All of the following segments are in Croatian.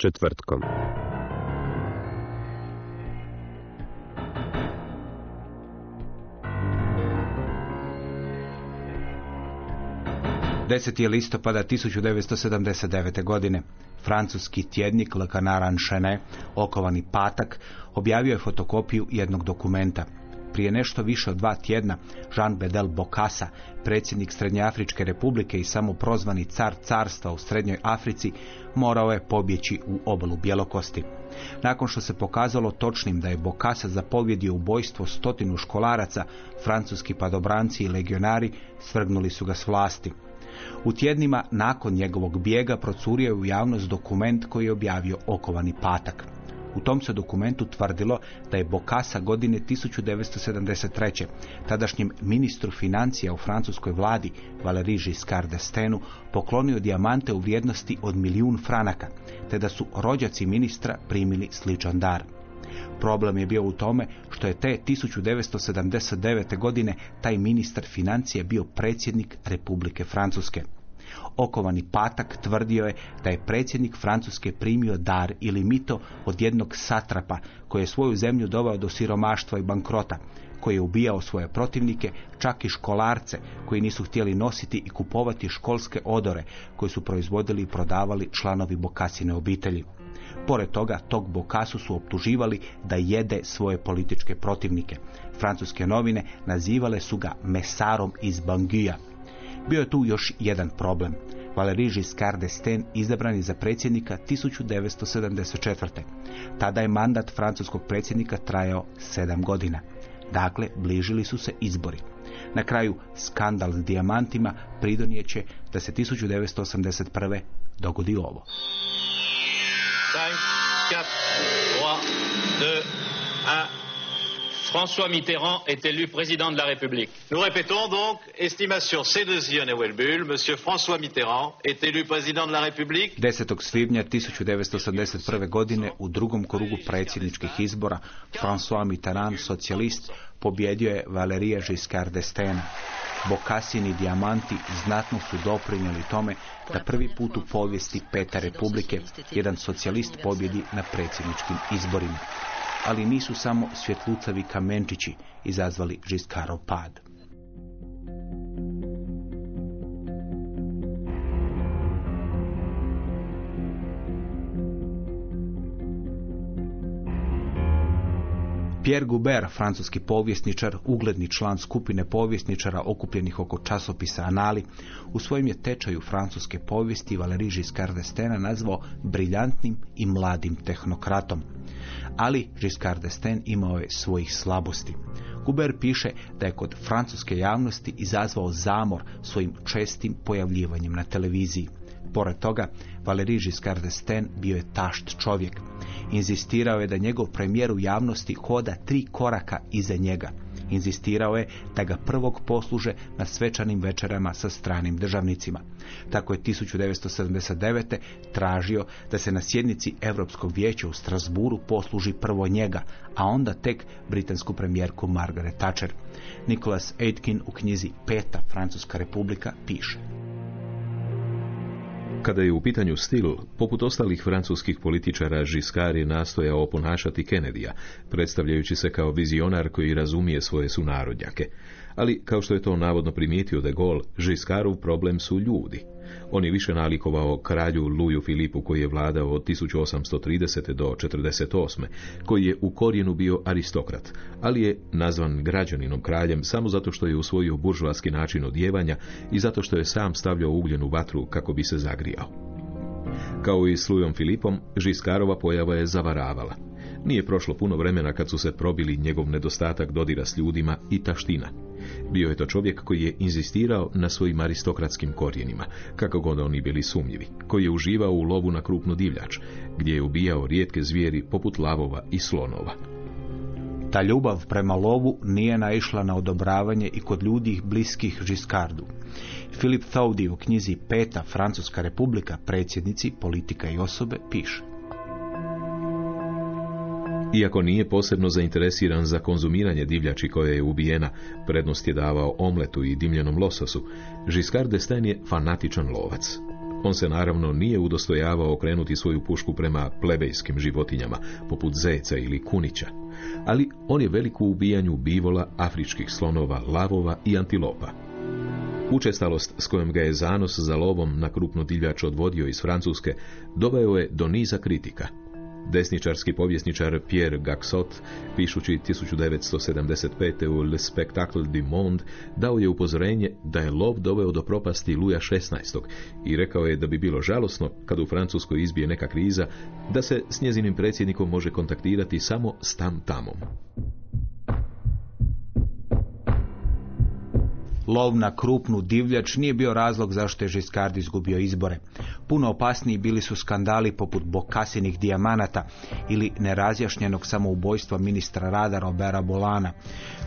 Četvrtkom. Deseti je listopada 1979. godine. Francuski tjednik Le Canard Enchaîné, okovani patak, objavio je fotokopiju jednog dokumenta. Prije nešto više od dva tjedna, Jean Bedel Bokassa, predsjednik Srednjoafričke republike i samoprozvani car carstva u Srednjoj Africi, morao je pobjeći u obalu Bjelokosti. Nakon što se pokazalo točnim da je Bokassa zapovjedio ubojstvo stotinu školaraca, francuski padobranci i legionari svrgnuli su ga s vlasti. U tjednima nakon njegovog bijega procurio je u javnost dokument koji je objavio okovani patak. U tom se dokumentu tvrdilo da je Bokassa godine 1973. tadašnjem ministru financija u francuskoj vladi Valéry Giscard d'Estaing poklonio dijamante u vrijednosti od milijun franaka, te da su rođaci ministra primili sličan dar. Problem je bio u tome što je te 1979. godine taj ministar financija bio predsjednik Republike Francuske. Okovani patak tvrdio je da je predsjednik Francuske primio dar ili mito od jednog satrapa koji je svoju zemlju doveo do siromaštva i bankrota, koji je ubijao svoje protivnike, čak i školarce koji nisu htjeli nositi i kupovati školske odore koje su proizvodili i prodavali članovi Bokasine obitelji. Pored toga, tog Bokasu su optuživali da jede svoje političke protivnike. Francuske novine nazivale su ga mesarom iz Banguija. Bio je tu još jedan problem. Valéry Giscard d'Estaing izabran je za predsjednika 1974. Tada je mandat francuskog predsjednika trajao sedam godina. Dakle, bližili su se izbori. Na kraju, skandal s dijamantima pridonijeće da se 1981. dogodi ovo. 5, François Mitterrand est élu président de la République. Nous répétons donc, estimation C2 et Welbull, Monsieur François Mitterrand est élu président de la République. 10. svibnja 1981. godine u drugom krugu predsjedničkih izbora François Mitterrand, socijalist, pobjedio je Valerija Giscard d'Estaing. Bokasini dijamanti znatno su doprinijeli tome da prvi put u povijesti Peta Republike jedan socijalist pobjedi na predsjedničkim izborima. Ali nisu samo svjetlucavi kamenčići izazvali Giscardov pad. Pierre Goubert, francuski povjesničar, ugledni član skupine povjesničara okupljenih oko časopisa Anali, u svojem je tečaju francuske povijesti Valéry Giscard d'Estaing nazvao briljantnim i mladim tehnokratom. Ali Giscard d'Estaing imao je svojih slabosti. Goubert piše da je kod francuske javnosti izazvao zamor svojim čestim pojavljivanjem na televiziji. Pored toga, Valéry Giscard d'Estaing bio je tašt čovjek. Inzistirao je da njegov premijer u javnosti hoda tri koraka iza njega. Inzistirao je da ga prvog posluže na svečanim večerama sa stranim državnicima. Tako je 1979. tražio da se na sjednici Europskog vijeća u Strasburu posluži prvo njega, a onda tek britansku premijerku Margaret Thatcher. Nicholas Aitken u knjizi Peta Francuska republika piše. Kada je u pitanju stil, poput ostalih francuskih političara, Giscard je nastojao oponašati Kennedyja, predstavljajući se kao vizionar koji razumije svoje sunarodnjake. Ali, kao što je to navodno primijetio de Gaulle, Giscardov problem su ljudi. On je više nalikovao kralju Luju Filipu koji je vladao od 1830. do 48. koji je u korijenu bio aristokrat, ali je nazvan građaninom kraljem samo zato što je usvojio buržoaski način odjevanja i zato što je sam stavljao ugljen vatru kako bi se zagrijao. Kao i s Lujom Filipom, Žiskarova pojava je zavaravala. Nije prošlo puno vremena kad su se probili njegov nedostatak dodira s ljudima i taština. Bio je to čovjek koji je inzistirao na svojim aristokratskim korijenima, kako god oni bili sumnjivi, koji je uživao u lovu na krupnu divljač, gdje je ubijao rijetke zvijeri poput lavova i slonova. Ta ljubav prema lovu nije naišla na odobravanje i kod ljudi bliskih Žiskardu. Filip Thaudi u knjizi Peta Francuska republika predsjednici, politika i osobe piše. Iako nije posebno zainteresiran za konzumiranje divljači koja je ubijena, prednost je davao omletu i dimljenom lososu, Giscard d'Estaing je fanatičan lovac. On se naravno nije udostojavao okrenuti svoju pušku prema plebejskim životinjama, poput zeca ili kunića, ali on je velik u ubijanju bivola, afričkih slonova, lavova i antilopa. Učestalost s kojom ga je zanos za lovom na krupnu divljač odvodio iz Francuske doveo je do niza kritika, Desničarski povjesničar Pierre Gaxot, pišući 1975. u Le Spectacle du Monde, dao je upozorenje da je lov doveo do propasti Luja XVI. i rekao je da bi bilo žalosno, kad u Francuskoj izbije neka kriza, da se s njezinim predsjednikom može kontaktirati samo s tam tamom. Lov na krupnu divljač nije bio razlog zašto je Žiskard izgubio izbore. Puno opasniji bili su skandali poput bokasinih dijamanata ili nerazjašnjenog samoubojstva ministra rada Robera Bolana,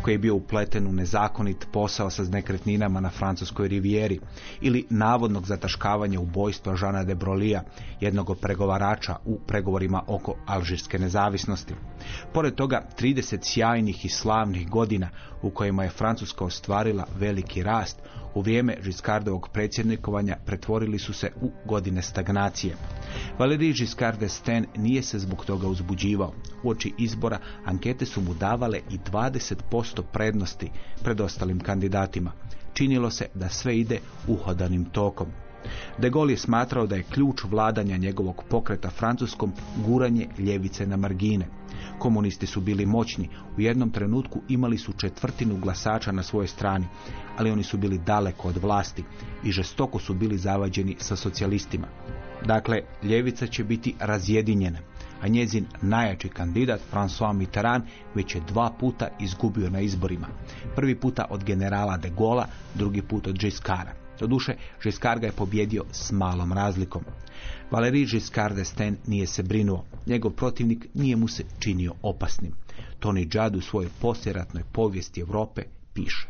koji je bio upleten u nezakonit posao sa nekretninama na francuskoj rivijeri, ili navodnog zataškavanja ubojstva Žana de Brolija, jednog od pregovarača u pregovorima oko alžirske nezavisnosti. Pored toga, 30 sjajnih i slavnih godina u kojima je Francuska ostvarila veliki rast, u vrijeme Giscardovog predsjednikovanja pretvorili su se u godine stagnacije. Valéry Giscard d'Estaing nije se zbog toga uzbuđivao. Uoči izbora ankete su mu davale i 20% prednosti pred ostalim kandidatima. Činilo se da sve ide uhodanim tokom. De Gaulle je smatrao da je ključ vladanja njegovog pokreta francuskom guranje ljevice na margine. Komunisti su bili moćni, u jednom trenutku imali su četvrtinu glasača na svojoj strani, ali oni su bili daleko od vlasti i žestoko su bili zavađeni sa socijalistima. Dakle, ljevica će biti razjedinjena, a njezin najjači kandidat François Mitterrand već je dva puta izgubio na izborima. Prvi puta od generala de Gaulle, drugi put od Giscarda. Doduše, Giscard ga je pobjedio s malom razlikom. Valéry Giscard d'Estaing nije se brinuo. Njegov protivnik nije mu se činio opasnim. Tony Judd u svojoj posljeratnoj povijesti Europe piše.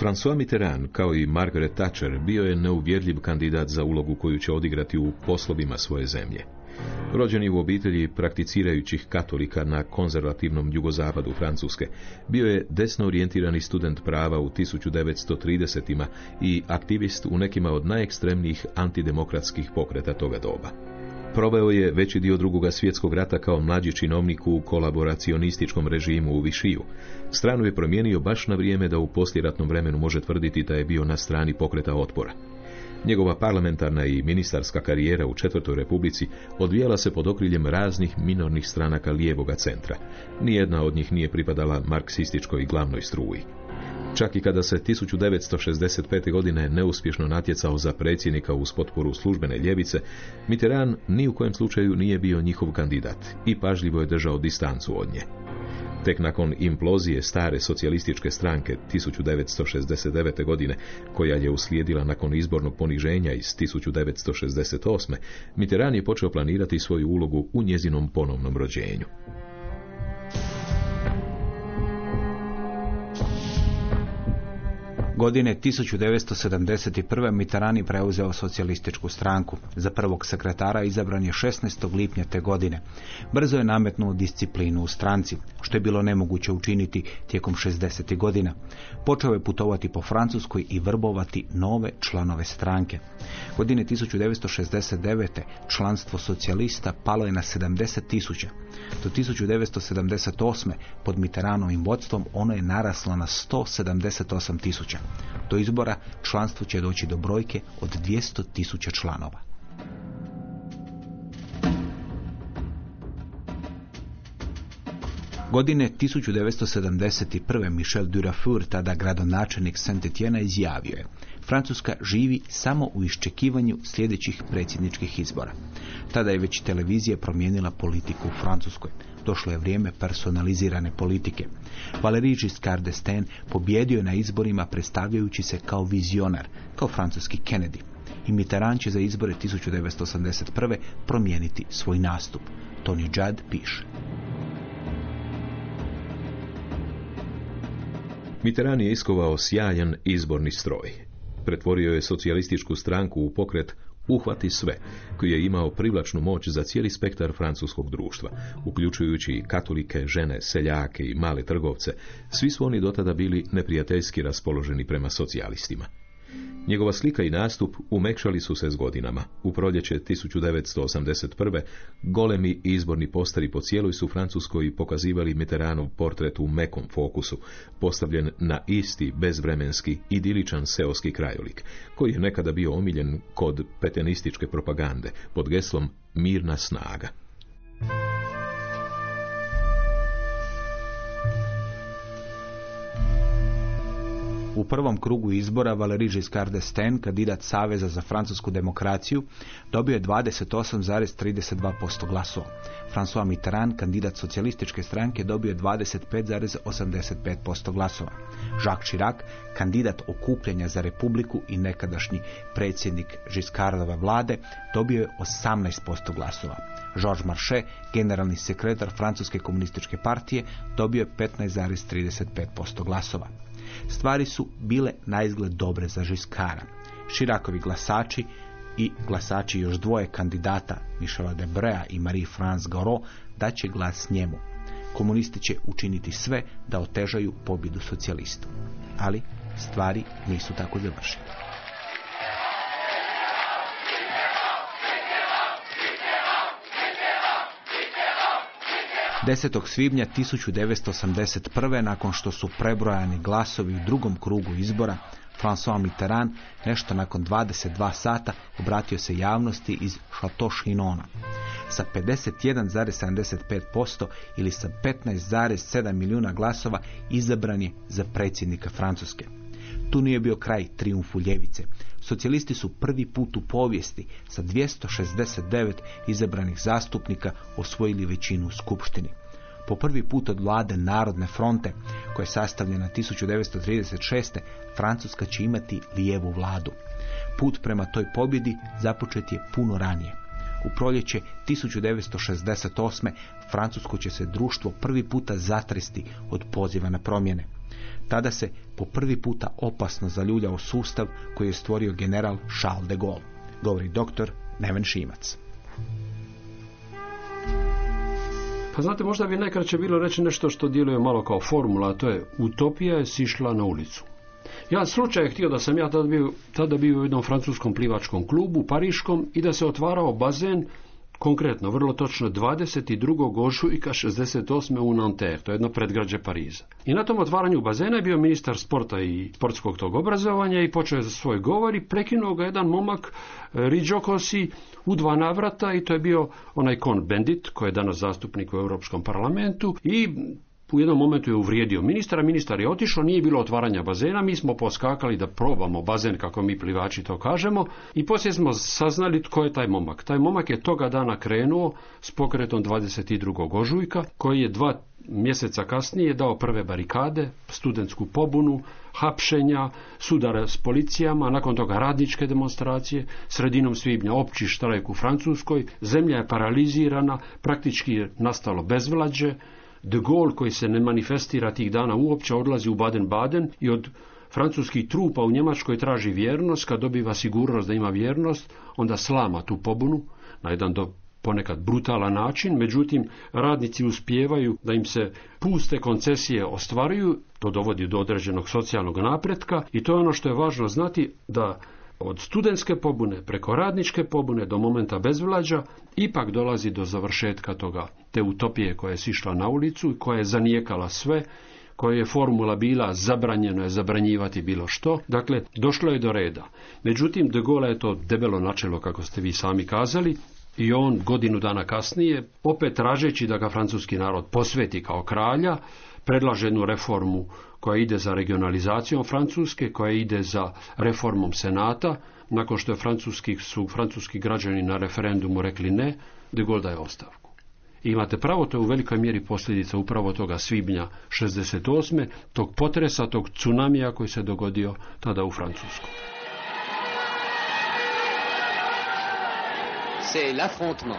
François Mitterrand, kao i Margaret Thatcher, bio je neuvjerljiv kandidat za ulogu koju će odigrati u poslovima svoje zemlje. Rođeni u obitelji prakticirajućih katolika na konzervativnom jugozapadu Francuske, bio je desno orijentirani student prava u 1930-ima i aktivist u nekima od najekstremnijih antidemokratskih pokreta toga doba. Proveo je veći dio drugoga svjetskog rata kao mlađi činovnik u kolaboracionističkom režimu u Višiju. Stranu je promijenio baš na vrijeme da u posljeratnom vremenu može tvrditi da je bio na strani pokreta otpora. Njegova parlamentarna i ministarska karijera u Četvrtoj republici odvijala se pod okriljem raznih minornih stranaka lijevoga centra. Nijedna od njih nije pripadala marksističkoj glavnoj struji. Čak i kada se 1965. godine neuspješno natjecao za predsjednika uz potporu službene ljevice, Mitterrand ni u kojem slučaju nije bio njihov kandidat i pažljivo je držao distancu od nje. Tek nakon implozije stare socijalističke stranke 1969. godine, koja je uslijedila nakon izbornog poniženja iz 1968. Mitterrand je počeo planirati svoju ulogu u njezinom ponovnom rođenju. Godine 1971. Mitterrand je preuzeo socijalističku stranku. Za prvog sekretara izabran je 16. lipnja te godine. Brzo je nametnuo disciplinu u stranci, što je bilo nemoguće učiniti tijekom 60. godina. Počeo je putovati po Francuskoj i vrbovati nove članove stranke. Godine 1969. članstvo socijalista palo je na 70 tisuća. Do 1978. pod Mitterrandovim vodstvom ono je naraslo na 178 tisuća. Do izbora članstvo će doći do brojke od 200 tisuća članova. Godine 1971. Michel Durafour, tada gradonačelnik Saint-Etienne, izjavio je Francuska živi samo u iščekivanju sljedećih predsjedničkih izbora. Tada je već televizija promijenila politiku u Francuskoj. Došlo je vrijeme personalizirane politike. Valéry Giscard d'Estaing pobjedio je na izborima predstavljajući se kao vizionar, kao francuski Kennedy. I Mitterrand će za izbore 1981. promijeniti svoj nastup. Tony Judd piše. Mitterrand je iskovao sjajan izborni stroj. Pretvorio je socijalističku stranku u pokret Uhvati sve, koji je imao privlačnu moć za cijeli spektar francuskog društva, uključujući katolike, žene, seljake i male trgovce. Svi su oni dotada bili neprijateljski raspoloženi prema socijalistima. Njegova slika i nastup umekšali su se s godinama. U proljeće 1981. golemi izborni postari po cijeloj su Francuskoj pokazivali Mitterrandov portret u mekom fokusu, postavljen na isti, bezvremenski, idiličan seoski krajolik, koji je nekada bio omiljen kod petenističke propagande pod geslom Mirna snaga. U prvom krugu izbora Valéry Giscard d'Estaing, kandidat Saveza za francusku demokraciju, dobio je 28,32% glasova. François Mitterrand, kandidat socijalističke stranke, dobio je 25,85% glasova. Jacques Chirac, kandidat okupljanja za republiku i nekadašnji predsjednik Giscardove vlade, dobio je 18% glasova. Georges Marchais, generalni sekretar Francuske komunističke partije, dobio je 15,35% glasova. Stvari su bile na izgled dobre za Žiskara. Širakovi glasači i glasači još dvoje kandidata, Michela Debrea i Marie-France Garo, daće glas njemu. Komunisti će učiniti sve da otežaju pobjedu socijalistu. Ali stvari nisu tako završene. 10. svibnja 1981. nakon što su prebrojani glasovi u drugom krugu izbora, François Mitterrand nešto nakon 22 sata obratio se javnosti iz Chateau Chinona. Sa 51,75% ili sa 15,7 milijuna glasova izabran je za predsjednika Francuske. Tu nije bio kraj triumfu ljevice. Socijalisti su prvi put u povijesti sa 269 izabranih zastupnika osvojili većinu u Skupštini. Po prvi put od vlade Narodne fronte, koja je sastavljena 1936. Francuska će imati lijevu vladu. Put prema toj pobjedi započet je puno ranije. U proljeće 1968. Francusko će se društvo prvi puta zatresti od poziva na promjene. Tada se po prvi puta opasno zaljuljao sustav koji je stvorio general Charles de Gaulle, govori doktor Neven Šimac. Pa znate, možda bi najkraće bilo reći nešto što djeluje malo kao formula, a to je utopija je sišla na ulicu. Ja slučaj je htio da sam ja tada bio, tada bio u jednom francuskom plivačkom klubu, pariškom, i da se otvarao bazen Konkretno, vrlo točno 22. ožujka 68. u Nanterre, to je jedno predgrađe Pariza. I na tom otvaranju bazena je bio ministar sporta i sportskog tog obrazovanja i počeo je za svoj govor i prekinuo ga jedan momak e, Ridžokosi u dva navrata i to je bio onaj kon Bendit koji je danas zastupnik u Europskom parlamentu i u jednom momentu je uvrijedio ministra, ministar je otišao, nije bilo otvaranja bazena, mi smo poskakali da probamo bazen, kako mi plivači to kažemo, i poslije smo saznali tko je taj momak. Taj momak je toga dana krenuo s pokretom 22. ožujka, koji je dva mjeseca kasnije dao prve barikade, studentsku pobunu, hapšenja, sudare s policijama, nakon toga radničke demonstracije, sredinom svibnja opći štrajk u Francuskoj, zemlja je paralizirana, praktički je nastalo bezvlađe, De Gaulle koji se ne manifestira tih dana uopće odlazi u Baden-Baden i od francuski trupa u Njemačkoj traži vjernost, kad dobiva sigurnost da ima vjernost, onda slama tu pobunu na jedan do ponekad brutalan način, međutim radnici uspijevaju da im se puste koncesije ostvaruju, to dovodi do određenog socijalnog napretka i to je ono što je važno znati da od studentske pobune preko radničke pobune do momenta bezvlađa ipak dolazi do završetka toga, te utopije koja je sišla na ulicu i koja je zanijekala sve, koja je formula bila zabranjeno je zabranjivati bilo što, dakle došlo je do reda. Međutim, de Gaulle je to debelo načelo, kako ste vi sami kazali, i on godinu dana kasnije, opet tražeći da ga francuski narod posveti kao kralja, predlaže jednu reformu koja ide za regionalizacijom Francuske, koja ide za reformom Senata, nakon što je francuski, su francuski građani na referendumu rekli ne, de Gaulle daje ostavku. I imate pravo, to je u velikoj mjeri posljedica upravo toga svibnja 68. tog potresa, tog tsunamija koji se dogodio tada u Francusku. C'est l'affrontement.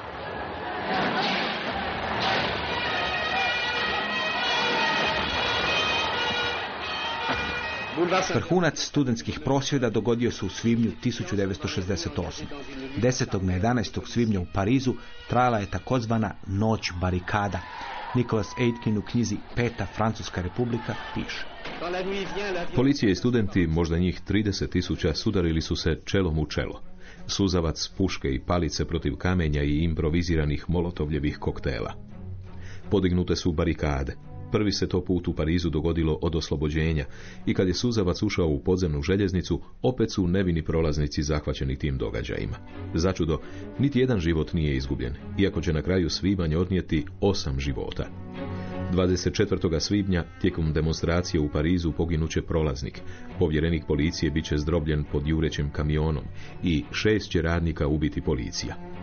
Vrhunac studentskih prosvjeda dogodio se u svibnju 1968. 10. na 11. svibnja u Parizu trajala je takozvana noć barikada. Nicholas Aitken u knjizi Peta Francuska republika piše. Policija i studenti, možda njih 30 tisuća, sudarili su se čelom u čelo. Suzavac, puške i palice protiv kamenja i improviziranih molotovljevih koktela. Podignute su barikade. Prvi se to put u Parizu dogodilo od oslobođenja i kad je Suzavac ušao u podzemnu željeznicu, opet su nevini prolaznici zahvaćeni tim događajima. Začudo, niti jedan život nije izgubljen, iako će na kraju svibanja odnijeti osam života. 24. svibnja tijekom demonstracije u Parizu poginuće prolaznik. Povjerenik policije bit će zdrobljen pod jurećem kamionom i šest će radnika ubiti policija.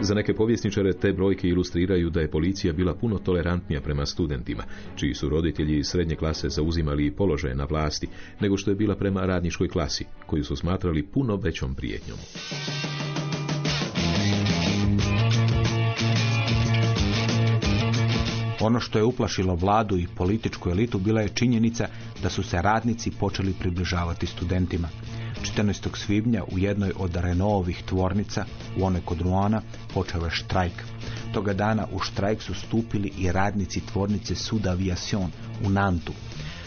Za neke povjesničare te brojke ilustriraju da je policija bila puno tolerantnija prema studentima, čiji su roditelji iz srednje klase zauzimali položaje na vlasti, nego što je bila prema radničkoj klasi, koju su smatrali puno većom prijetnjom. Ono što je uplašilo vladu i političku elitu bila je činjenica da su se radnici počeli približavati studentima. 14. svibnja u jednoj od Renaultovih tvornica, u onoj kod Ruana, počeo je štrajk. Toga dana u štrajk su stupili i radnici tvornice Sud Aviation u Nantu.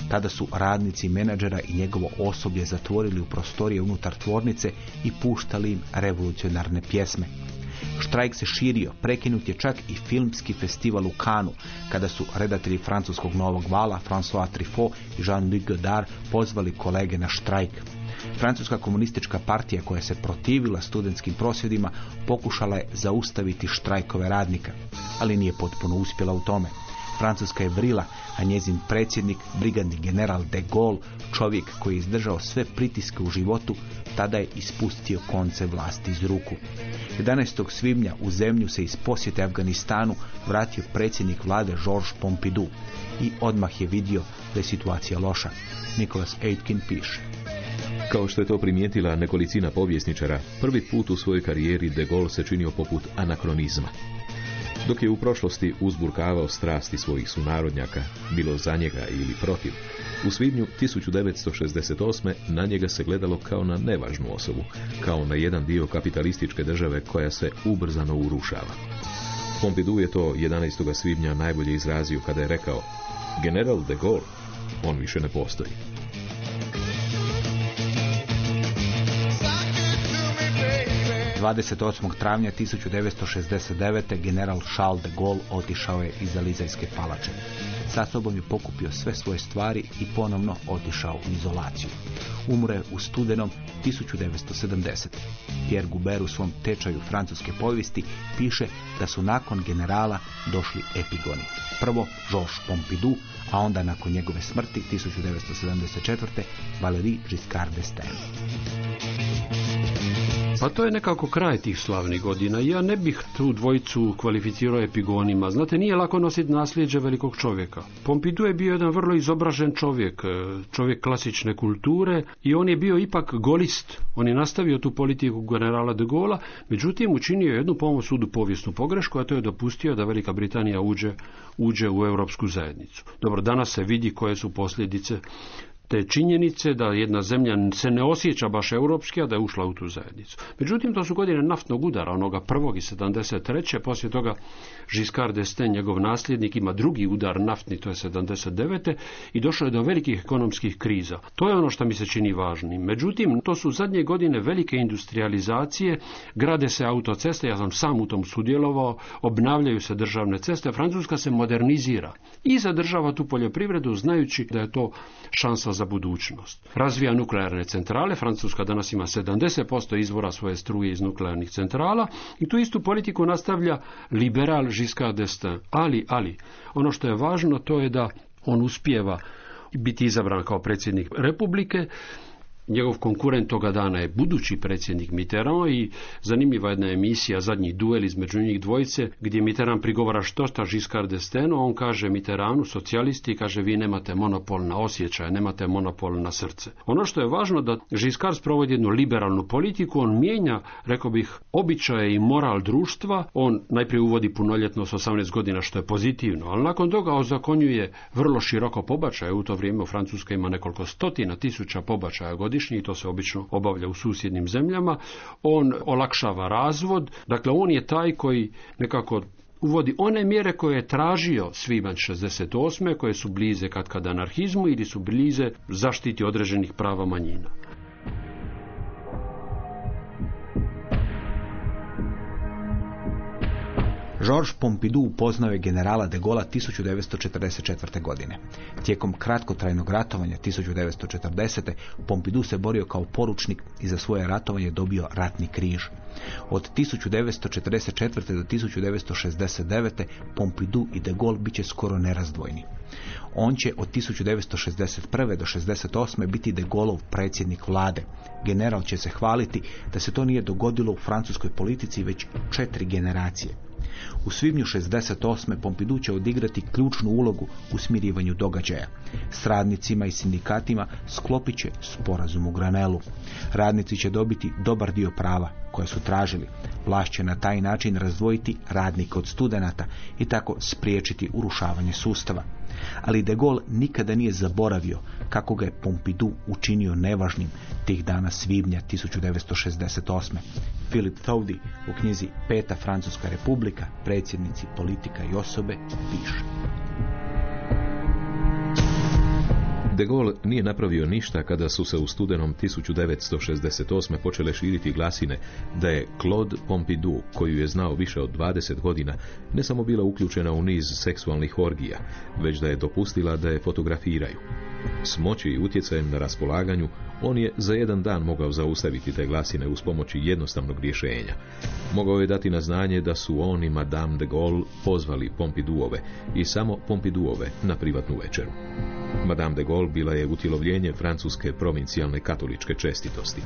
Tada su radnici menadžera i njegovo osoblje zatvorili u prostorije unutar tvornice i puštali im revolucionarne pjesme. Štrajk se širio, prekinut je čak i filmski festival u Kanu, kada su redatelji francuskog novog vala François Truffaut i Jean-Luc Godard pozvali kolege na štrajk. Francuska komunistička partija koja se protivila studentskim prosvjedima pokušala je zaustaviti štrajkove radnika, ali nije potpuno uspjela u tome. Francuska je vrila, a njezin predsjednik, brigadni general de Gaulle, čovjek koji je izdržao sve pritiske u životu, tada je ispustio konce vlasti iz ruku. 11. svibnja u zemlju se iz posjete Afganistanu vratio predsjednik vlade Georges Pompidou i odmah je vidio da je situacija loša. Nicholas Aitken piše. Kao što je to primijetila nekolicina povjesničara, prvi put u svojoj karijeri de Gaulle se činio poput anakronizma. Dok je u prošlosti uzburkavao strasti svojih sunarodnjaka, bilo za njega ili protiv, u svibnju 1968. na njega se gledalo kao na nevažnu osobu, kao na jedan dio kapitalističke države koja se ubrzano urušava. Pompidou je to 11. svibnja najbolje izrazio kada je rekao General de Gaulle, on više ne postoji. 28. travnja 1969. general Charles de Gaulle otišao je iz Elizajske palače. Sa sobom je pokupio sve svoje stvari i ponovno otišao u izolaciju. Umre u studenom 1970. Pierre Goubert u svom tečaju francuske povijesti piše da su nakon generala došli epigoni. Prvo Georges Pompidou, a onda nakon njegove smrti 1974. Valéry Giscard d'Estaing. Pa to je nekako kraj tih slavnih godina. Ja ne bih tu dvojicu kvalificirao epigonima. Znate, nije lako nositi nasljeđe velikog čovjeka. Pompidou je bio jedan vrlo izobražen čovjek, e, čovjek klasične kulture i on je bio ipak golist. On je nastavio tu politiku generala de Gaulle, međutim učinio jednu po sudu povijesnu pogrešku, a to je dopustio da Velika Britanija uđe, uđe u europsku zajednicu. Dobro, danas se vidi koje su posljedice te činjenice da jedna zemlja se ne osjeća baš europski, a da je ušla u tu zajednicu. Međutim, to su godine naftnog udara, onoga prvog i 73. Poslije toga Giscard d'Estaing, njegov nasljednik, ima drugi udar naftni, to je 79. i došlo je do velikih ekonomskih kriza. To je ono što mi se čini važnim. Međutim, to su zadnje godine velike industrializacije, grade se autoceste, ja sam sam u tom sudjelovao, obnavljaju se državne ceste, Francuska se modernizira i zadržava tu poljoprivredu znajući da je to šansa za budućnost. Razvija nuklearne centrale, Francuska danas ima 70% izvora svoje struje iz nuklearnih centrala i tu istu politiku nastavlja liberal Giscard d'Estaing. Ali, ali, ono što je važno to je da on uspijeva biti izabran kao predsjednik republike Njegov konkurent toga dana je budući predsjednik Mitterrand i zanimljiva jedna emisija Zadnji duel između njih dvojice gdje Mitterrand prigovara što sta Giscard d'Estaing, on kaže Mitterrandu, socijalisti, kaže vi nemate monopol na osjećaje, nemate monopol na srce. Ono što je važno da Giscard sprovodi jednu liberalnu politiku, on mijenja, rekao bih, običaje i moral društva, on najprije uvodi punoljetnost 18 godina što je pozitivno, ali nakon toga ozakonjuje vrlo široko pobačaje, u to vrijeme u Francuskoj ima nekoliko stotina tisuća pobačaja godišnji i to se obično obavlja u susjednim zemljama. On olakšava razvod, dakle on je taj koji nekako uvodi one mjere koje je tražio svibanj 68. koje su blize kad kad anarhizmu ili su blize zaštiti određenih prava manjina. Georges Pompidou upoznao je generala de Gaulle 1944. godine. Tijekom kratkotrajnog ratovanja 1940. Pompidou se borio kao poručnik i za svoje ratovanje dobio ratni križ. Od 1944. do 1969. Pompidou i de Gaulle bit će skoro nerazdvojni. On će od 1961. do 1968. biti de Gaulleov predsjednik vlade. General će se hvaliti da se to nije dogodilo u francuskoj politici već četiri generacije. U svibnju 68. Pompidou će odigrati ključnu ulogu u smirivanju događaja. S radnicima i sindikatima sklopit će sporazum u Granelu. Radnici će dobiti dobar dio prava koje su tražili. Vlast će na taj način razdvojiti radnike od studenata i tako spriječiti urušavanje sustava. Ali de Gaulle nikada nije zaboravio kako ga je Pompidou učinio nevažnim tih dana svibnja 1968. Philip Thoudy u knjizi Peta Francuska republika, predsjednici, politika i osobe piše. De Gaulle nije napravio ništa kada su se u studenom 1968. počele širiti glasine da je Claude Pompidou, koju je znao više od 20 godina, ne samo bila uključena u niz seksualnih orgija, već da je dopustila da je fotografiraju. S moći i utjecajem na raspolaganju, on je za jedan dan mogao zaustaviti te glasine uz pomoći jednostavnog rješenja. Mogao je dati na znanje da su on i Madame de Gaulle pozvali Pompidouove i samo Pompidouove na privatnu večeru. Madame de Gaulle bila je utjelovljenje francuske provincijalne katoličke čestitosti.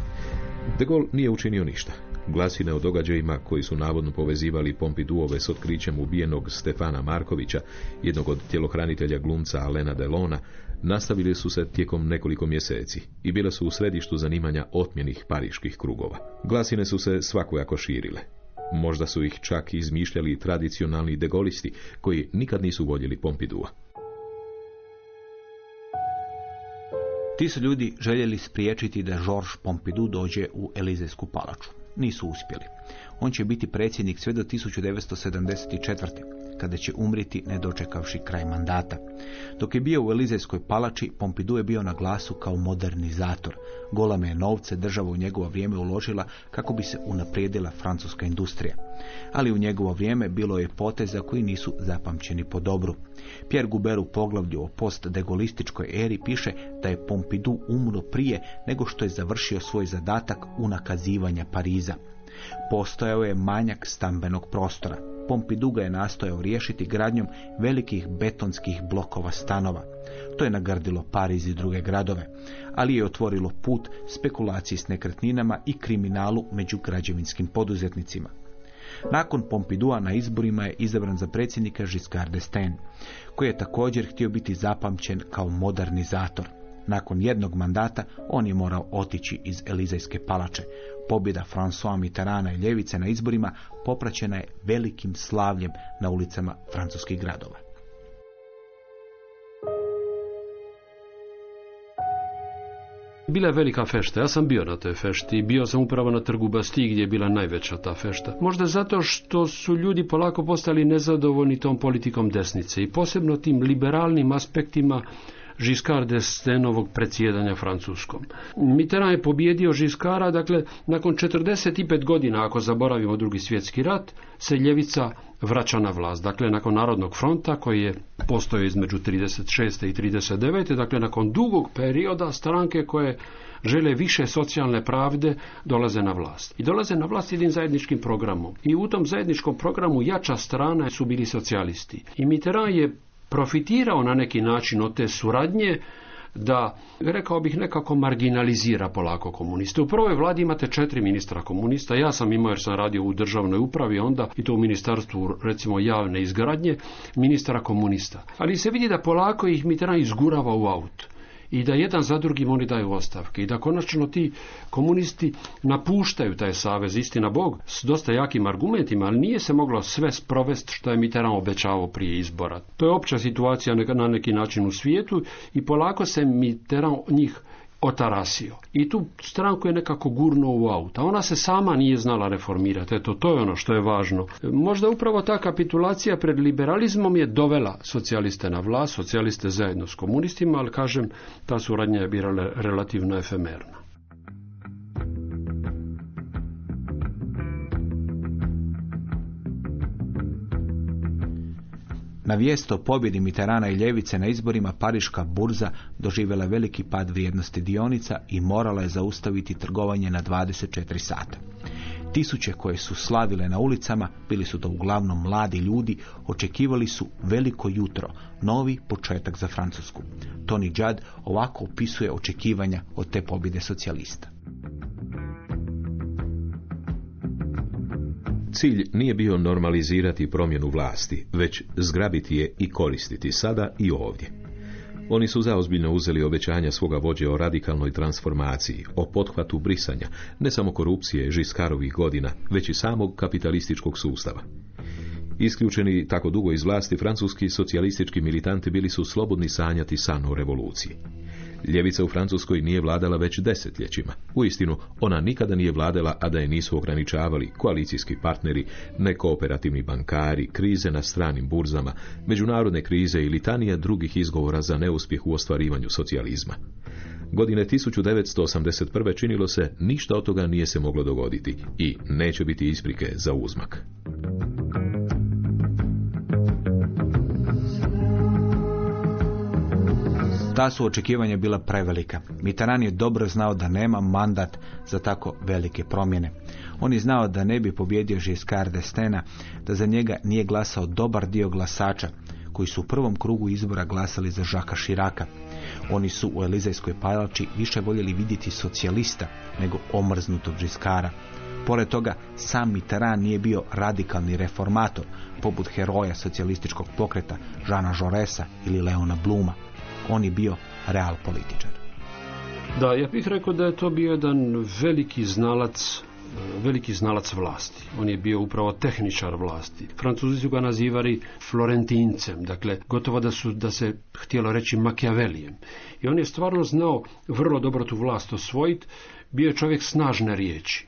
De Gaulle nije učinio ništa. Glasine o događajima koji su navodno povezivali Pompidouove s otkrićem ubijenog Stefana Markovića, jednog od tjelohranitelja glumca Alena Delona, nastavili su se tijekom nekoliko mjeseci i bile su u središtu zanimanja otmjenih pariških krugova. Glasine su se svakojako širile. Možda su ih čak izmišljali tradicionalni degolisti koji nikad nisu voljeli Pompidoua. Ti su ljudi željeli spriječiti da Georges Pompidou dođe u Elizejsku palaču. Nisu uspjeli. On će biti predsjednik sve do 1974. kada će umriti ne dočekavši kraj mandata. Dok je bio u Elizejskoj palači, Pompidou je bio na glasu kao modernizator. Golame je novce država u njegovo vrijeme uložila kako bi se unaprijedila francuska industrija. Ali u njegovo vrijeme bilo je poteza koji nisu zapamćeni po dobru. Pierre Guber u poglavlju o postdegolističkoj eri piše da je Pompidou umro prije nego što je završio svoj zadatak unakazivanja Pariza. Postojao je manjak stambenog prostora. Pompidou ga je nastojao riješiti gradnjom velikih betonskih blokova stanova. To je nagrdilo Pariz i druge gradove, ali je otvorilo put spekulaciji s nekretninama i kriminalu među građevinskim poduzetnicima. Nakon Pompidua na izborima je izabran za predsjednika Giscard d'Estaing, koji je također htio biti zapamćen kao modernizator. Nakon jednog mandata on je morao otići iz Elizejske palače. Pobjeda François Mitterranda i ljevice na izborima popraćena je velikim slavljem na ulicama francuskih gradova. Bila je velika fešta, ja sam bio na toj fešti bio sam upravo na trgu Bastiji gdje je bila najveća ta fešta. Možda zato što su ljudi polako postali nezadovoljni tom politikom desnice i posebno tim liberalnim aspektima Žiskar d'Estenovog predsjedanja Francuskom. Mitterrand je pobjedio Žiskara, dakle, nakon 45 godina, ako zaboravimo drugi svjetski rat, se ljevica vraća na vlast. Dakle, nakon Narodnog fronta koji je postojao između 36. i 39. Dakle, nakon dugog perioda stranke koje žele više socijalne pravde dolaze na vlast. I dolaze na vlast jednim zajedničkim programom. I u tom zajedničkom programu jača strana su bili socijalisti. I Mitterrand je profitirao na neki način od te suradnje da, rekao bih, nekako marginalizira polako komuniste. U prvoj vladi imate četiri ministra komunista, ja sam imao jer sam radio u državnoj upravi onda i to u ministarstvu recimo javne izgradnje, ministra komunista. Ali se vidi da polako ih Mitterrand izgurava u aut i da jedan za drugim oni daju ostavke i da konačno ti komunisti napuštaju taj savez, istina Bog, s dosta jakim argumentima, ali nije se moglo sve sprovesti što je Mitterrand obećavao prije izbora. To je opća situacija na neki način u svijetu i polako se Mitterrand njih otarasio. I tu stranku je nekako gurnuo u auta. Ona se sama nije znala reformirati. Eto, to je ono što je važno. Možda upravo ta kapitulacija pred liberalizmom je dovela socijaliste na vlast, socijaliste zajedno s komunistima, ali kažem, ta suradnja je bila relativno efemerna. Na vijest o pobjedi Mitterana i Ljevice na izborima Pariška burza doživjela veliki pad vrijednosti dionica i morala je zaustaviti trgovanje na 24 sata. Tisuće koje su slavile na ulicama, bili su to uglavnom mladi ljudi, očekivali su veliko jutro, novi početak za Francusku. Tony Judd ovako opisuje očekivanja od te pobjede socijalista. Cilj nije bio normalizirati promjenu vlasti, već zgrabiti je i koristiti sada i ovdje. Oni su zaozbiljno uzeli obećanja svoga vođe o radikalnoj transformaciji, o pothvatu brisanja, ne samo korupcije žiskarovih godina, već i samog kapitalističkog sustava. Isključeni tako dugo iz vlasti, francuski socijalistički militanti bili su slobodni sanjati san o revoluciji. Ljevica u Francuskoj nije vladala već desetljećima. Uistinu, ona nikada nije vladala, a da je nisu ograničavali koalicijski partneri, nekooperativni bankari, krize na stranim burzama, međunarodne krize i litanija drugih izgovora za neuspjeh u ostvarivanju socijalizma. Godine 1981. činilo se ništa od toga nije se moglo dogoditi i neće biti isprike za uzmak. Ta su očekivanja bila prevelika. Mitterrand je dobro znao da nema mandat za tako velike promjene. On je znao da ne bi pobjedio Giscard d'Estena, da za njega nije glasao dobar dio glasača, koji su u prvom krugu izbora glasali za Žaka Širaka. Oni su u Elizejskoj palači više voljeli vidjeti socijalista nego omrznutog Žiskara. Pored toga, sam Mitterrand nije bio radikalni reformator, poput heroja socijalističkog pokreta Žana Žoresa ili Leona Bluma on je bio real političar. Da, ja bih rekao da je to bio jedan veliki znalac veliki znalac vlasti. On je bio upravo tehničar vlasti. Francuzi su ga nazivali Florentincem, dakle gotovo da su da se htjelo reći Machiavellijem. I on je stvarno znao vrlo dobro tu vlast osvojiti. Bio je čovjek snažne riječi.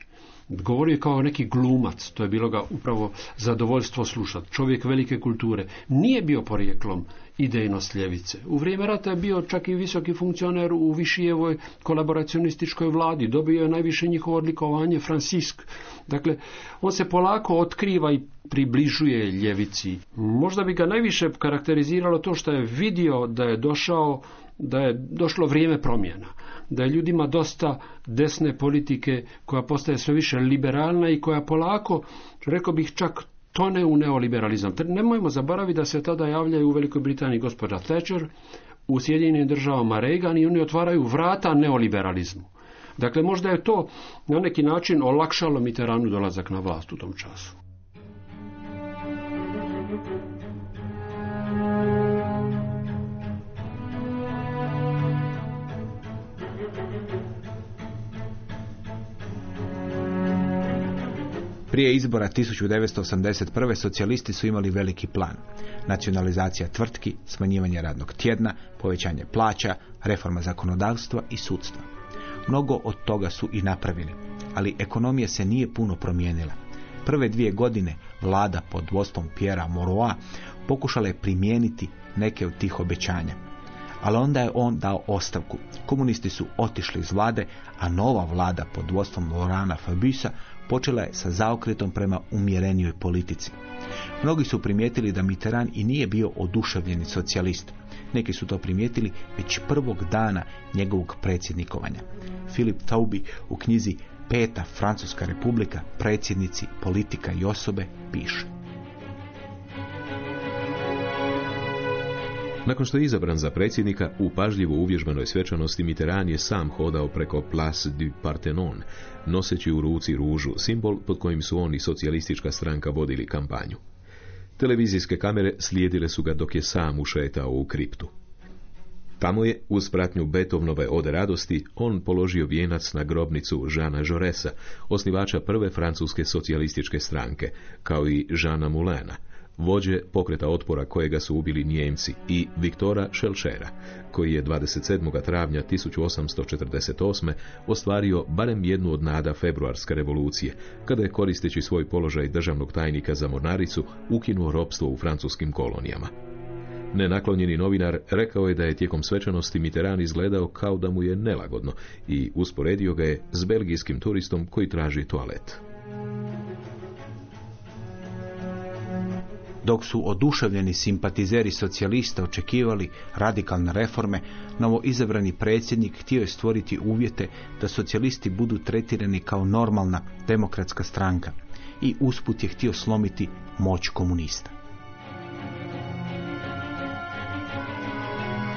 Govorio je kao neki glumac, to je bilo ga upravo zadovoljstvo slušati. Čovjek velike kulture. Nije bio porijeklom idejnost ljevice. U vrijeme rata je bio čak i visoki funkcioner u Višijevoj kolaboracionističkoj vladi. Dobio je najviše njihovo odlikovanje Francisk. Dakle, on se polako otkriva i približuje ljevici. Možda bi ga najviše karakteriziralo to što je vidio da je došao da je došlo vrijeme promjena, da je ljudima dosta desne politike koja postaje sve više liberalna i koja polako, rekao bih čak tone u neoliberalizam. Nemojmo zaboraviti da se tada javljaju u Velikoj Britaniji gospođa Thatcher, u Sjedinjenim državama Reagan i oni otvaraju vrata neoliberalizmu. Dakle, možda je to na neki način olakšalo Mitterrandu dolazak na vlast u tom času. Prije izbora 1981. socijalisti su imali veliki plan. Nacionalizacija tvrtki, smanjivanje radnog tjedna, povećanje plaća, reforma zakonodavstva i sudstva. Mnogo od toga su i napravili, ali ekonomija se nije puno promijenila. Prve dvije godine vlada pod vodstvom Pjera Moroa pokušala je primijeniti neke od tih obećanja. Ali onda je on dao ostavku. Komunisti su otišli iz vlade, a nova vlada pod vodstvom Lorana Fabiusa počela je sa zaokretom prema umjerenijoj politici. Mnogi su primijetili da Mitterrand i nije bio oduševljeni socijalist. Neki su to primijetili već prvog dana njegovog predsjednikovanja. Filip Taubi u knjizi Peta Francuska republika, predsjednici, politika i osobe piše. Nakon što je izabran za predsjednika, u pažljivo uvježbenoj svečanosti Mitterrand je sam hodao preko Place du Parthenon, noseći u ruci ružu, simbol pod kojim su oni socijalistička stranka vodili kampanju. Televizijske kamere slijedile su ga dok je sam ušetao u kriptu. Tamo je, uz pratnju Beethovenove ode radosti, on položio vijenac na grobnicu Žana Žoresa, osnivača prve francuske socijalističke stranke, kao i Žana Moulina, vođe pokreta otpora kojega su ubili Nijemci i Viktora Šelšera, koji je 27. travnja 1848. ostvario barem jednu od nada februarske revolucije, kada je koristeći svoj položaj državnog tajnika za mornaricu ukinuo ropstvo u francuskim kolonijama. Nenaklonjeni novinar rekao je da je tijekom svečanosti Mitterrand izgledao kao da mu je nelagodno i usporedio ga je s belgijskim turistom koji traži toalet. Dok su oduševljeni simpatizeri socijalista očekivali radikalne reforme, novo izabrani predsjednik htio je stvoriti uvjete da socijalisti budu tretirani kao normalna demokratska stranka i usput je htio slomiti moć komunista.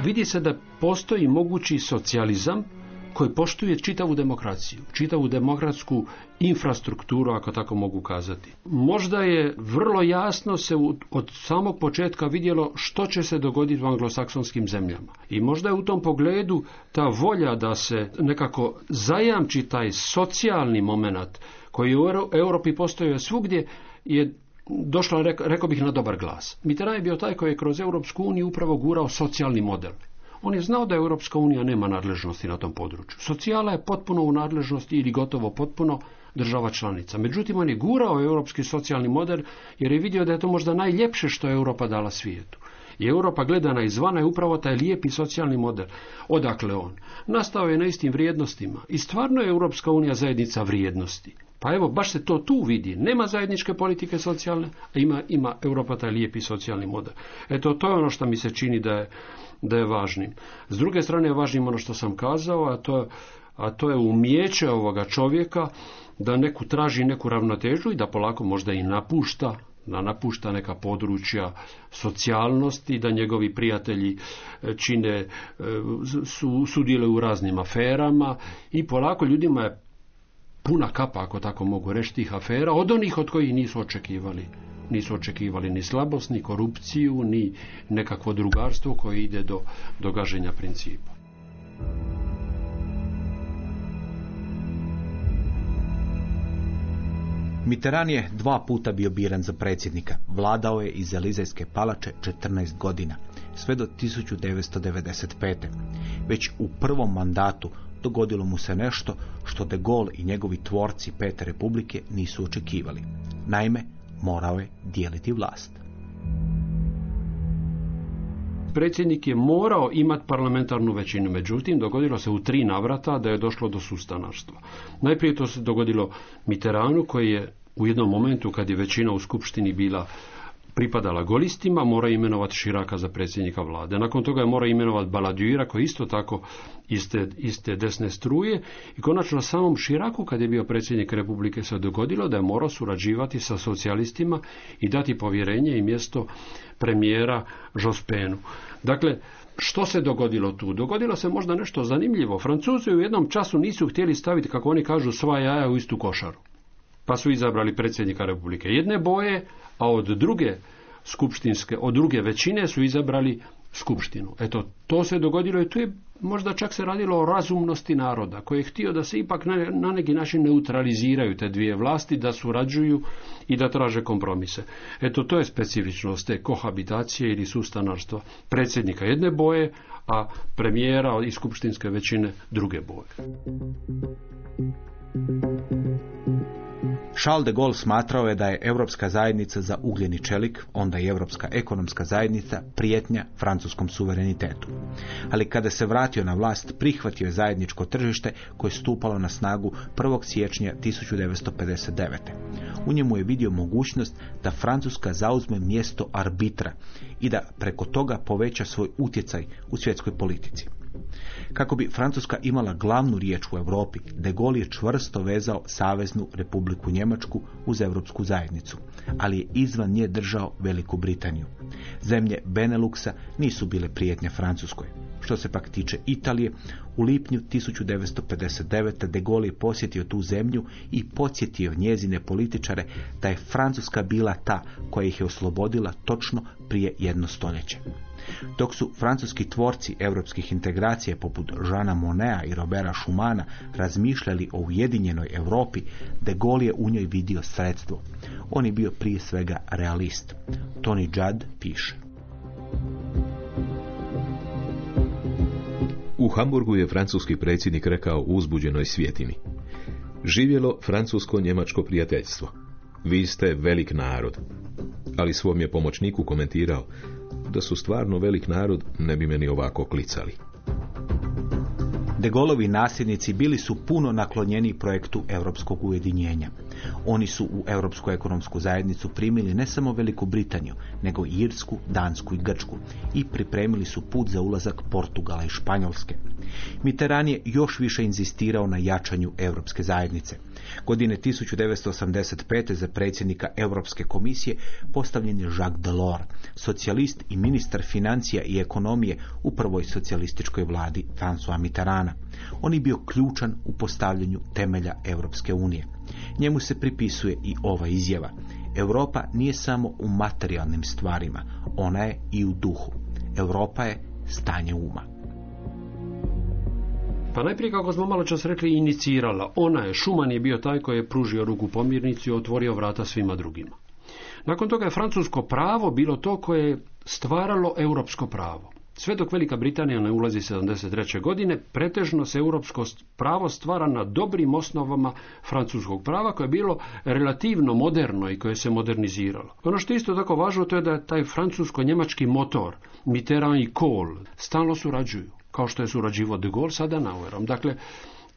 Vidi se da postoji mogući socijalizam koji poštuje čitavu demokraciju, čitavu demokratsku infrastrukturu, ako tako mogu kazati. Možda je vrlo jasno se od samog početka vidjelo što će se dogoditi u anglosaksonskim zemljama. I možda je u tom pogledu ta volja da se nekako zajamči taj socijalni moment koji u Europi postoji svugdje je došla, rekao bih, na dobar glas. Mitterrand je bio taj koji je kroz Europsku uniju upravo gurao socijalni model. On je znao da Europska unija nema nadležnosti na tom području. Socijala je potpuno u nadležnosti ili gotovo potpuno država članica. Međutim, on je gurao europski socijalni model jer je vidio da je to možda najljepše što je Europa dala svijetu. I Europa gledana izvana je upravo taj lijepi socijalni model. Odakle on? Nastao je na istim vrijednostima i stvarno je Europska unija zajednica vrijednosti. Pa evo, baš se to tu vidi. Nema zajedničke politike socijalne, a ima, ima Europa taj lijepi socijalni model. Eto, to je ono što mi se čini da je, da je važnim. S druge strane je važnim ono što sam kazao, a to, a to je umijeće ovoga čovjeka da neku traži neku ravnotežu i da polako možda i napušta da napušta neka područja socijalnosti, da njegovi prijatelji e, čine, e, su, sudjeluju u raznim aferama i polako ljudima je puna kapa, ako tako mogu reći, tih afera, od onih od kojih nisu očekivali. Nisu očekivali ni slabost, ni korupciju, ni nekakvo drugarstvo koje ide do dogaženja principa. Mitterrand je dva puta bio biran za predsjednika. Vladao je iz Elizejske palače 14 godina, sve do 1995. Već u prvom mandatu dogodilo mu se nešto što de Gaulle i njegovi tvorci Pete Republike nisu očekivali. Naime, morao je dijeliti vlast. Predsjednik je morao imati parlamentarnu većinu, međutim dogodilo se u tri navrata da je došlo do sustanarstva. Najprije to se dogodilo Mitterrandu koji je u jednom momentu kad je većina u skupštini bila pripadala golistima, mora imenovati Širaka za predsjednika vlade. Nakon toga je mora imenovati Baladjuira koji isto tako iste, iste desne struje i konačno samom Širaku kad je bio predsjednik Republike se dogodilo da je morao surađivati sa socijalistima i dati povjerenje i mjesto premijera Jospenu. Dakle, što se dogodilo tu? Dogodilo se možda nešto zanimljivo. Francuzi u jednom času nisu htjeli staviti, kako oni kažu, sva jaja u istu košaru. Pa su izabrali predsjednika Republike jedne boje, a od druge skupštinske, od druge većine su izabrali skupštinu. Eto, to se dogodilo i tu je možda čak se radilo o razumnosti naroda koji je htio da se ipak na, na neki način neutraliziraju te dvije vlasti, da surađuju i da traže kompromise. Eto, to je specifičnost te kohabitacije ili sustanarstva predsjednika jedne boje, a premijera i skupštinske većine druge boje. Charles de Gaulle smatrao je da je Europska zajednica za ugljeni čelik, onda i Europska ekonomska zajednica, prijetnja francuskom suverenitetu. Ali kada se vratio na vlast, prihvatio je zajedničko tržište koje je stupalo na snagu 1. siječnja 1959. U njemu je vidio mogućnost da Francuska zauzme mjesto arbitra i da preko toga poveća svoj utjecaj u svjetskoj politici. Kako bi Francuska imala glavnu riječ u Europi, de Gaulle je čvrsto vezao Saveznu Republiku Njemačku uz Europsku zajednicu, ali je izvan nje držao Veliku Britaniju. Zemlje Beneluxa nisu bile prijetnje Francuskoj. Što se pak tiče Italije, u lipnju 1959. de Gaulle je posjetio tu zemlju i podsjetio njezine političare da je Francuska bila ta koja ih je oslobodila točno prije jedno stoljeće. Dok su francuski tvorci europskih integracija poput Žana Monea i Robera Schumana razmišljali o ujedinjenoj Europi, de Gaulle je u njoj vidio sredstvo. On je bio prije svega realist. Tony Judd piše. U Hamburgu je francuski predsjednik rekao uzbuđenoj svjetini. Živjelo francusko-njemačko prijateljstvo. Vi ste velik narod. Ali svom je pomoćniku komentirao da su stvarno velik narod, ne bi meni ovako klicali. De Gaulovi nasljednici bili su puno naklonjeni projektu europskog ujedinjenja. Oni su u Europsku ekonomsku zajednicu primili ne samo Veliku Britaniju, nego i Irsku, Dansku i Grčku i pripremili su put za ulazak Portugala i Španjolske. Mitterrand je još više inzistirao na jačanju Europske zajednice. Godine 1985. za predsjednika Europske komisije postavljen je Jacques Delors, socijalist i ministar financija i ekonomije u prvoj socijalističkoj vladi François Mitterranda. On je bio ključan u postavljanju temelja Europske unije. Njemu se pripisuje i ova izjava. Europa nije samo u materijalnim stvarima, ona je i u duhu. Europa je stanje uma. Pa najprije, kako smo malo čas rekli, inicirala. Ona je, Šuman je bio taj koji je pružio ruku pomirnici i otvorio vrata svima drugima. Nakon toga je francusko pravo bilo to koje je stvaralo europsko pravo. Sve dok Velika Britanija ne ulazi 73. godine, pretežno se europsko pravo stvara na dobrim osnovama francuskog prava koje je bilo relativno moderno i koje se moderniziralo. Ono što je isto tako važno to je da taj francusko-njemački motor, Mitterrand i Kohl, stalno surađuju kao što je surađivo de Gaulle sa Adenauerom. Dakle,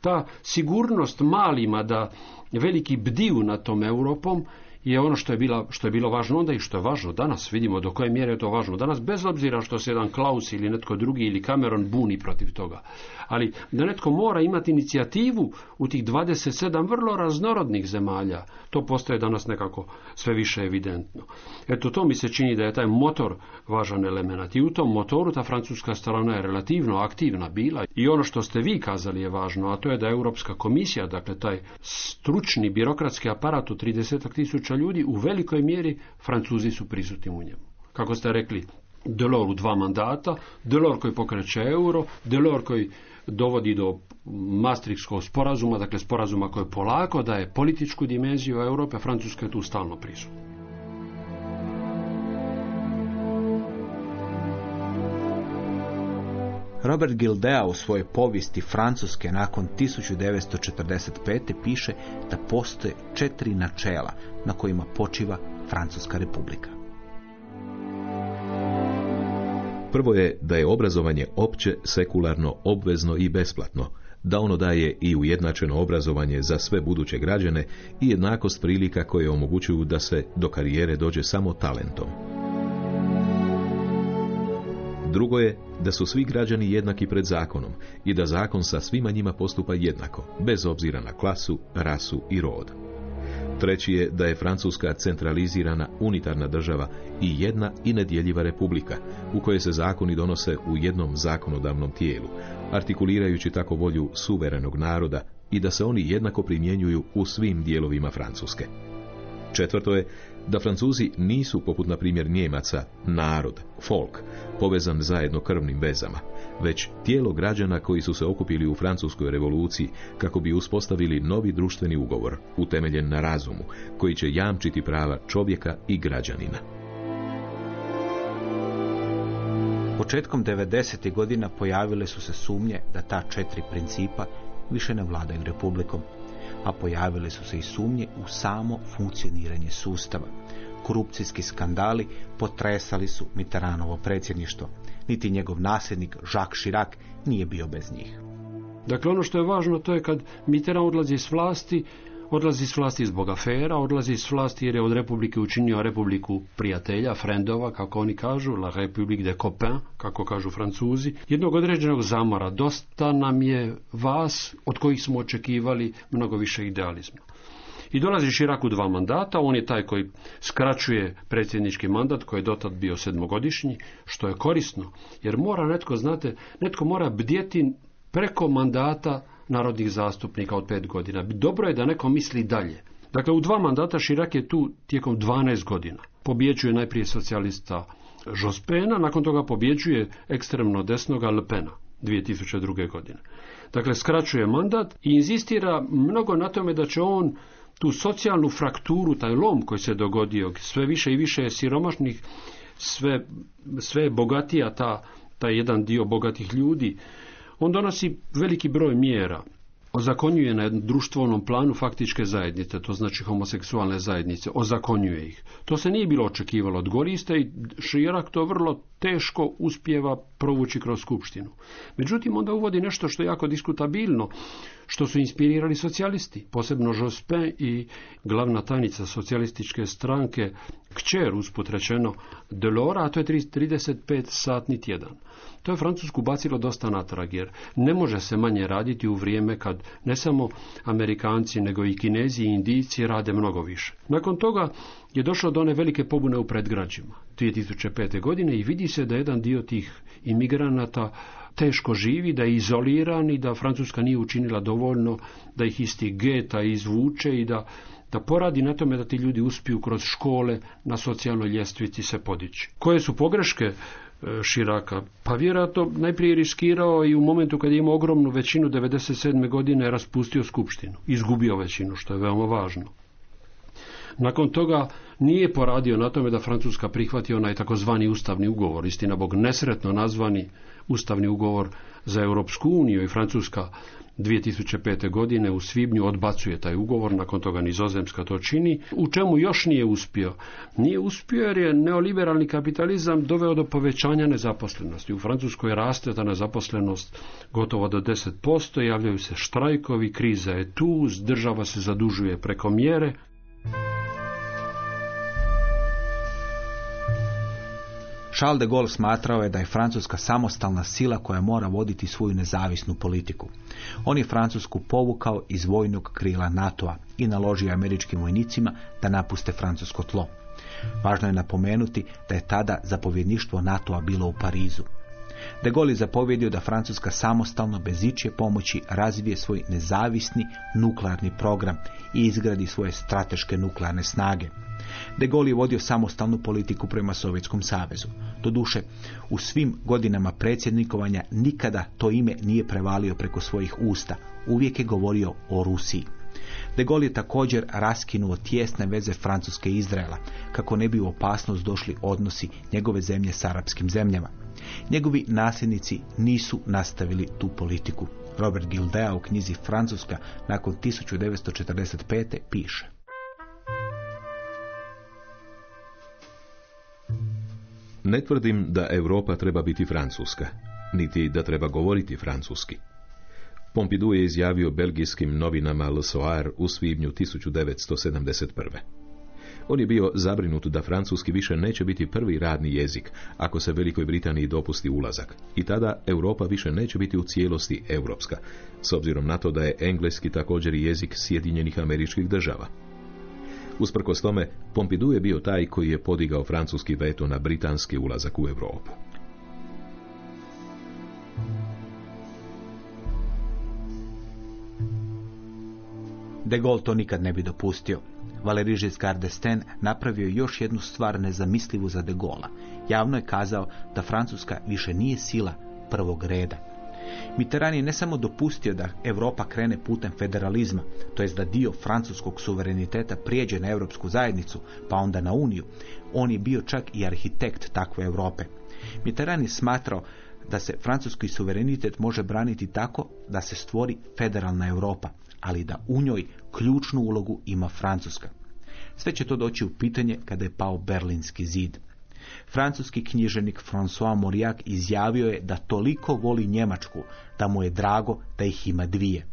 ta sigurnost malima da veliki bdiju nad tom Europom je ono što je, bila, što je bilo važno onda i što je važno danas. Vidimo do koje mjere je to važno danas, bez obzira što se jedan Klaus ili netko drugi ili Cameron buni protiv toga. Ali da netko mora imati inicijativu u tih 27 vrlo raznorodnih zemalja, to postaje danas nekako sve više evidentno. Eto, to mi se čini da je taj motor važan element. I u tom motoru ta francuska strana je relativno aktivna bila. I ono što ste vi kazali je važno, a to je da je Europska komisija, dakle taj stručni birokratski aparat od 30 tisuća ljudi, u velikoj mjeri Francuzi su prisutni u njemu. Kako ste rekli, Delors u dva mandata, Delors koji pokreće euro, Delors koji dovodi do Maastrichtskog sporazuma, dakle sporazuma koji polako daje političku dimenziju Europe, Francuska je tu stalno prisutna. Robert Gildea u svojoj povijesti Francuske nakon 1945. piše da postoje četiri načela na kojima počiva Francuska republika. Prvo je da je obrazovanje opće, sekularno, obvezno i besplatno, da ono daje i ujednačeno obrazovanje za sve buduće građane i jednakost prilika koje omogućuju da se do karijere dođe samo talentom. Drugo je da su svi građani jednaki pred zakonom i da zakon sa svima njima postupa jednako, bez obzira na klasu, rasu i rod. Treći je da je Francuska centralizirana unitarna država i jedna i nedjeljiva republika, u kojoj se zakoni donose u jednom zakonodavnom tijelu, artikulirajući tako volju suverenog naroda i da se oni jednako primjenjuju u svim dijelovima Francuske. Četvrto je Da Francuzi nisu, poput na primjer Njemaca, narod, folk, povezan zajedno krvnim vezama, već tijelo građana koji su se okupili u Francuskoj revoluciji kako bi uspostavili novi društveni ugovor, utemeljen na razumu, koji će jamčiti prava čovjeka i građanina. Početkom 90. godina pojavile su se sumnje da ta četiri principa više ne vladaju republikom, a pojavile su se i sumnje u samo funkcioniranje sustava. Korupcijski skandali potresali su Mitterrandovo predsjedništvo. Niti njegov nasljednik Jacques Chirac nije bio bez njih. Dakle, ono što je važno to je kad Mitterrand odlazi s vlasti, odlazi s vlasti zbog afera, odlazi s vlasti jer je od Republike učinio Republiku prijatelja, frendova, kako oni kažu, la République de copains, kako kažu francuzi, jednog određenog zamora. Dosta nam je vas od kojih smo očekivali mnogo više idealizma. I dolazi Širak u dva mandata, on je taj koji skraćuje predsjednički mandat koji je dotad bio sedmogodišnji, što je korisno, jer mora netko, znate, netko mora bdjeti preko mandata narodnih zastupnika od pet godina. Dobro je da neko misli dalje. Dakle, u dva mandata Širak je tu tijekom 12 godina. Pobjeđuje najprije socijalista Jospena, nakon toga pobjeđuje ekstremno desnoga Le Pena 2002. godine. Dakle, skraćuje mandat i inzistira mnogo na tome da će on tu socijalnu frakturu, taj lom koji se dogodio, sve više i više siromašnih, sve, sve bogatija ta, taj jedan dio bogatih ljudi, on donosi veliki broj mjera. Ozakonjuje na društvenom planu faktičke zajednice, to znači homoseksualne zajednice, ozakonjuje ih. To se nije bilo očekivalo od gorista i Širak to vrlo teško uspjeva provući kroz skupštinu. Međutim, onda uvodi nešto što je jako diskutabilno, što su inspirirali socijalisti, posebno Jospin i glavna tajnica socijalističke stranke, kćer usput rečeno Delora, a to je 35 satni tjedan. To je Francusku bacilo dosta natrag, jer ne može se manje raditi u vrijeme kad ne samo Amerikanci, nego i Kinezi i Indijci rade mnogo više. Nakon toga je došlo do one velike pobune u predgrađima 2005. godine i vidi se da jedan dio tih imigranata teško živi, da je izoliran i da Francuska nije učinila dovoljno da ih isti geta izvuče i da, da poradi na tome da ti ljudi uspiju kroz škole na socijalnoj ljestvici se podići. Koje su pogreške Širaka? Pa vjerojatno najprije riskirao i u momentu kad je imao ogromnu većinu 97. godine raspustio skupštinu. Izgubio većinu, što je veoma važno. Nakon toga nije poradio na tome da Francuska prihvati onaj takozvani ustavni ugovor, istina bog nesretno nazvani ustavni ugovor za Europsku uniju i Francuska 2005. godine u svibnju odbacuje taj ugovor, nakon toga nizozemska to čini. U čemu još nije uspio? Nije uspio jer je neoliberalni kapitalizam doveo do povećanja nezaposlenosti. U Francuskoj raste ta nezaposlenost gotovo do 10%, javljaju se štrajkovi, kriza je tu, država se zadužuje preko mjere. Charles de Gaulle smatrao je da je Francuska samostalna sila koja mora voditi svoju nezavisnu politiku. On je Francusku povukao iz vojnog krila NATO-a i naložio američkim vojnicima da napuste francusko tlo. Važno je napomenuti da je tada zapovjedništvo NATO-a bilo u Parizu. De Gaulle je zapovjedio da Francuska samostalno bez ičije pomoći razvije svoj nezavisni nuklearni program i izgradi svoje strateške nuklearne snage. De Gaulle je vodio samostalnu politiku prema Sovjetskom savezu. Doduše, u svim godinama predsjednikovanja nikada to ime nije prevalio preko svojih usta. Uvijek je govorio o Rusiji. De Gaulle je također raskinuo tjesne veze Francuske i Izraela, kako ne bi u opasnost došli odnosi njegove zemlje s arapskim zemljama. Njegovi nasljednici nisu nastavili tu politiku. Robert Gildea u knjizi Francuska nakon 1945. piše. Ne tvrdim da Europa treba biti francuska, niti da treba govoriti francuski. Pompidou je izjavio belgijskim novinama Le Soir u svibnju 1971. On je bio zabrinut da francuski više neće biti prvi radni jezik ako se Velikoj Britaniji dopusti ulazak. I tada Europa više neće biti u cijelosti europska, s obzirom na to da je engleski također jezik Sjedinjenih američkih država. Usprkos tome, Pompidou je bio taj koji je podigao francuski veto na britanski ulazak u Europu. De Gaulle to nikad ne bi dopustio. Valéry Giscard d'Estaing napravio još jednu stvar nezamislivu za de Gaulle. Javno je kazao da Francuska više nije sila prvog reda. Mitterrand je ne samo dopustio da Europa krene putem federalizma, to jest da dio francuskog suvereniteta prijeđe na Europsku zajednicu, pa onda na Uniju, on je bio čak i arhitekt takve Europe. Mitterrand je smatrao da se francuski suverenitet može braniti tako da se stvori federalna Europa, ali da u njoj ključnu ulogu ima Francuska. Sve će to doći u pitanje kada je pao Berlinski zid. Francuski knjiženik François Mauriac izjavio je da toliko voli Njemačku da mu je drago da ih ima dvije.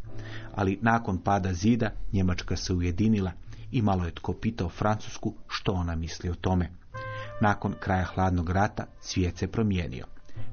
Ali nakon pada zida Njemačka se ujedinila i malo je tko pitao Francusku što ona misli o tome. Nakon kraja hladnog rata svijet se promijenio.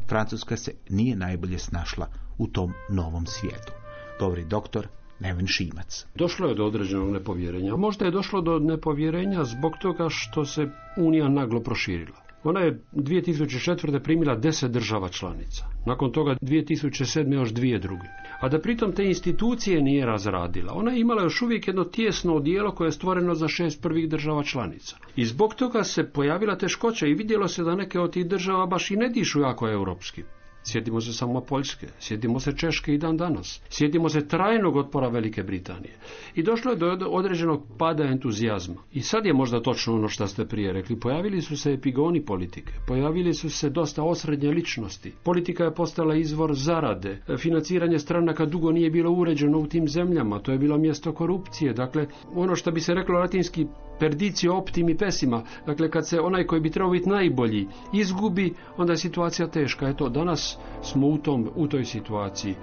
Francuska se nije najbolje snašla u tom novom svijetu. Dobri doktor Neven Šimac. Došlo je do određenog nepovjerenja. Možda je došlo do nepovjerenja zbog toga što se Unija naglo proširila. Ona je 2004. primila deset država članica. Nakon toga 2007. još dvije druge. A da pritom te institucije nije razradila. Ona je imala još uvijek jedno tjesno odijelo koje je stvoreno za šest prvih država članica. I zbog toga se pojavila teškoća i vidjelo se da neke od tih država baš i ne dišu jako europski. Sjetimo se samo Poljske, sjetimo se Češke i dan danas, sjetimo se trajnog otpora Velike Britanije. I došlo je do određenog pada entuzijazma. I sad je možda točno ono što ste prije rekli. Pojavili su se epigoni politike, pojavili su se dosta osrednje ličnosti. Politika je postala izvor zarade, financiranje stranaka dugo nije bilo uređeno u tim zemljama, to je bilo mjesto korupcije. Dakle, ono što bi se reklo latinski perdicio optimi pesima. Dakle, kad se onaj koji bi trebao biti najbolji izgubi, onda je situacija teška. Eto, danas smo u, tom, u toj situaciji.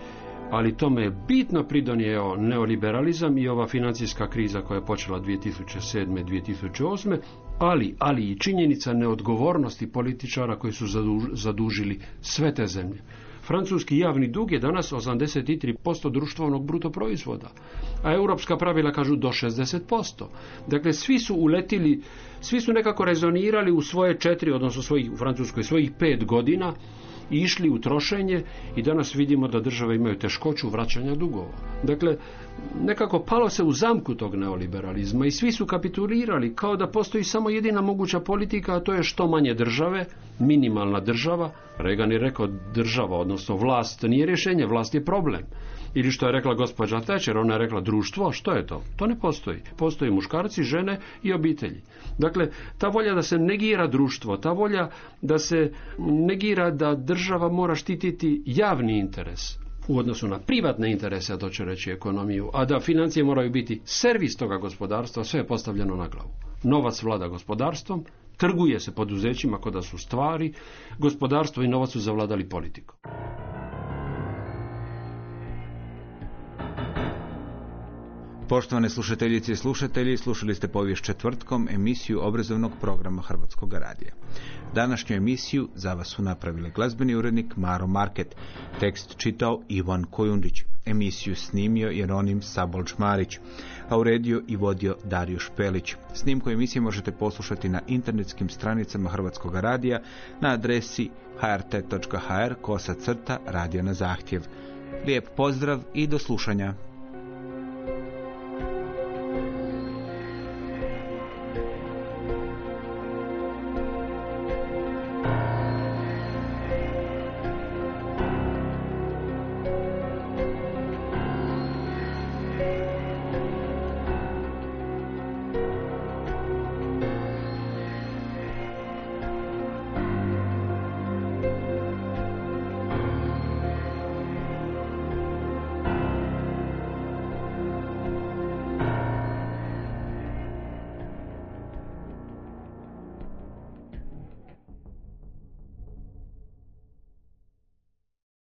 Ali tome je bitno pridonijeo neoliberalizam i ova financijska kriza koja je počela 2007. 2008. Ali, ali i činjenica neodgovornosti političara koji su zadužili sve te zemlje. Francuski javni dug je danas 83% društvenog bruto proizvoda, a europska pravila kažu do 60%. Dakle, svi su uletili, svi su nekako rezonirali u svoje četiri, odnosno svojih, u Francuskoj svojih pet godina, išli u trošenje i danas vidimo da države imaju teškoću vraćanja dugova. Dakle, nekako palo se u zamku tog neoliberalizma i svi su kapitulirali kao da postoji samo jedina moguća politika, a to je što manje države, minimalna država. Reagan je rekao država, odnosno vlast, nije rješenje, vlast je problem. Ili što je rekla gospođa Thatcher, ona je rekla društvo, što je to? To ne postoji. Postoji muškarci, žene i obitelji. Dakle, ta volja da se negira društvo, ta volja da se negira da država mora štititi javni interes, u odnosu na privatne interese, a to će reći ekonomiju, a da financije moraju biti servis toga gospodarstva, sve je postavljeno na glavu. Novac vlada gospodarstvom, trguje se poduzećima kod da su stvari, gospodarstvo i novac su zavladali politiku. Poštovane slušateljice i slušatelji, slušali ste povijest četvrtkom emisiju obrazovnog programa Hrvatskog radija. Današnju emisiju za vas su napravili glazbeni urednik Maro Market, tekst čitao Ivan Kojundić, emisiju snimio Jeronim Sabolč Marić, a uredio i vodio Dario Špelić. Snimku emisije možete poslušati na internetskim stranicama Hrvatskog radija na adresi hrt.hr kosa crta radio na zahtjev. Lijep pozdrav i do slušanja.